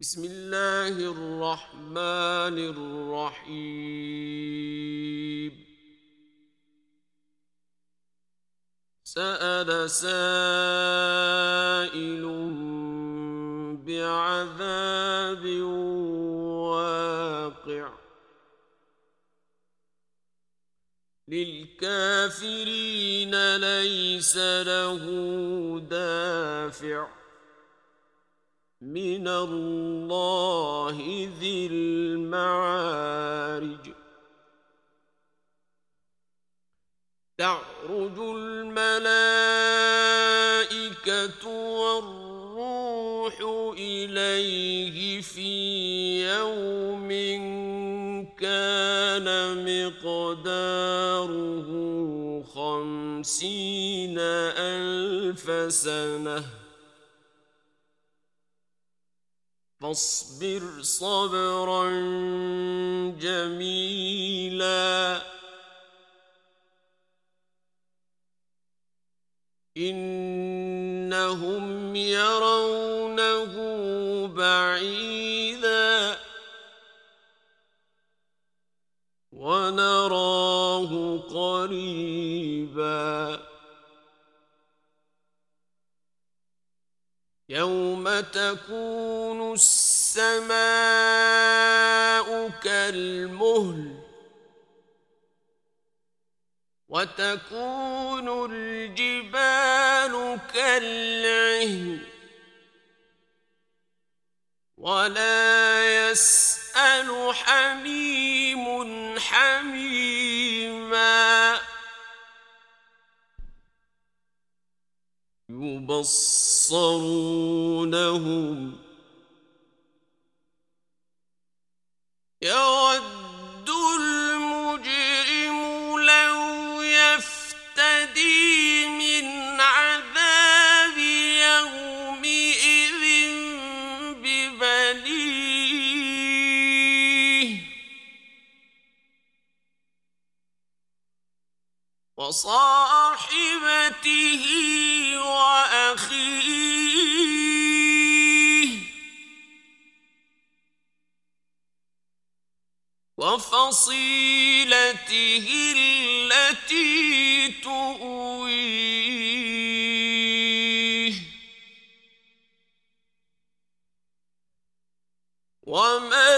بسم اللہ الرحمن الرحیم سأل سائل بعذاب واقع للكافرين ليس له دافع من الله ذي المعارج. تعرج الملائكة والروح إليه في يوم كان مقداره خمسين ألف سنة. فاصبر صبرا جميلا. إنهم يرونه بعيدا. ونراه قريبا. يوم تكون الس السماء كالمهل وتكون الجبال كالعهن ولا يسأل حميم حميما يبصرونهم وصاحبته وأخيه. وفصيلته التي تؤويه. ومن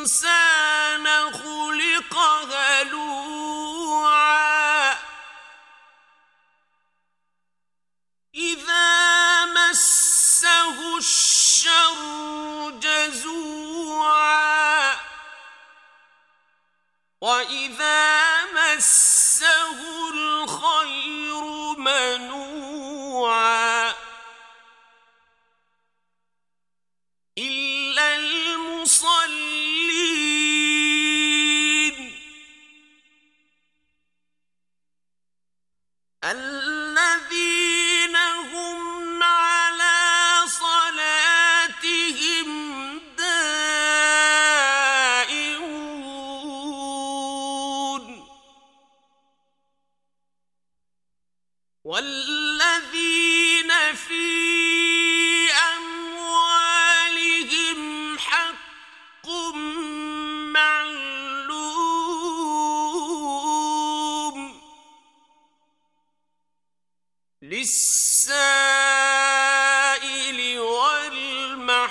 الإنسان خلق هلوعا إذا مسه الشر جزوعا وإذا مسه الخير منوعا للسائل والمحروم.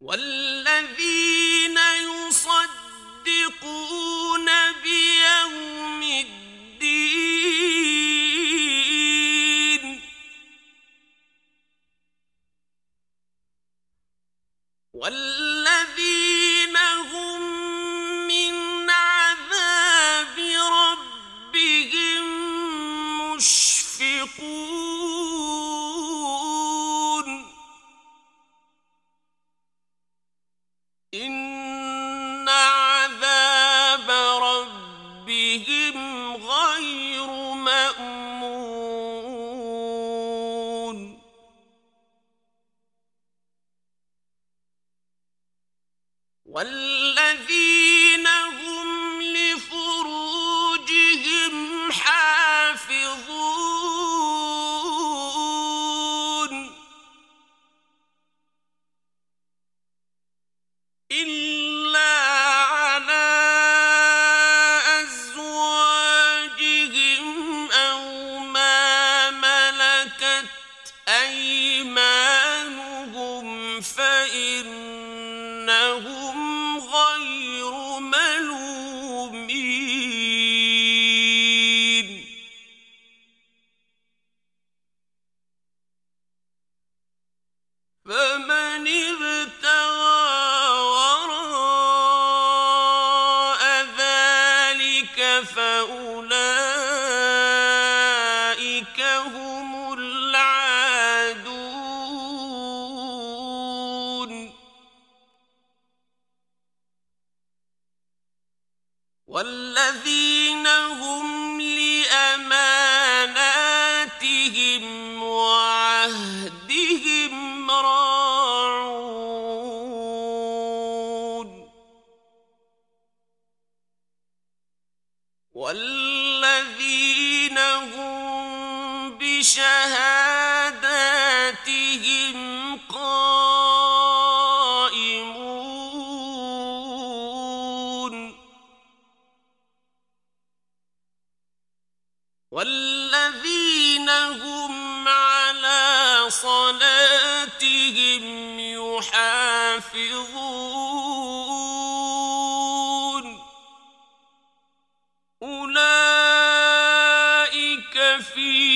وال والذين هم لفروجهم حافظون. إلا والذين هم بشهاداتهم قائمون والذين هم على صلاتهم يحافظون فِي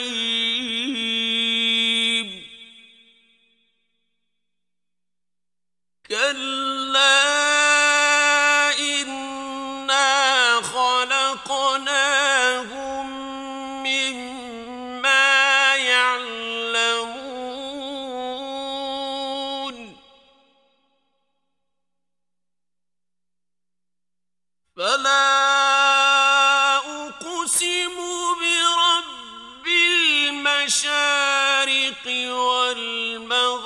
المشارق والمغارب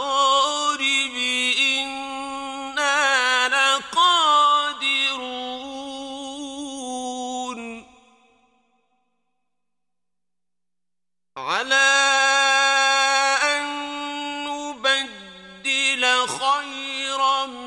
إنا لقادرون. على أن نبدل خيرا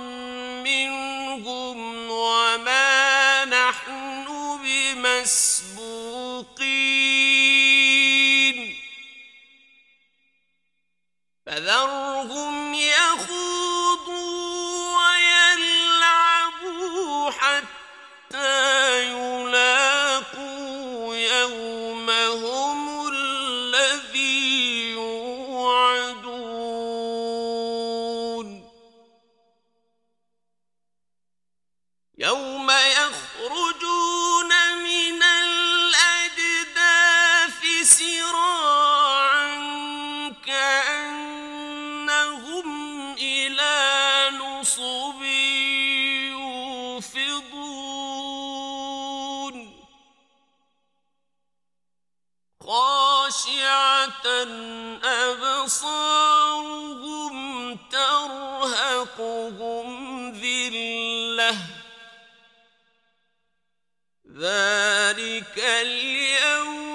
أبصارهم ترهقهم ذلة. ذلك اليوم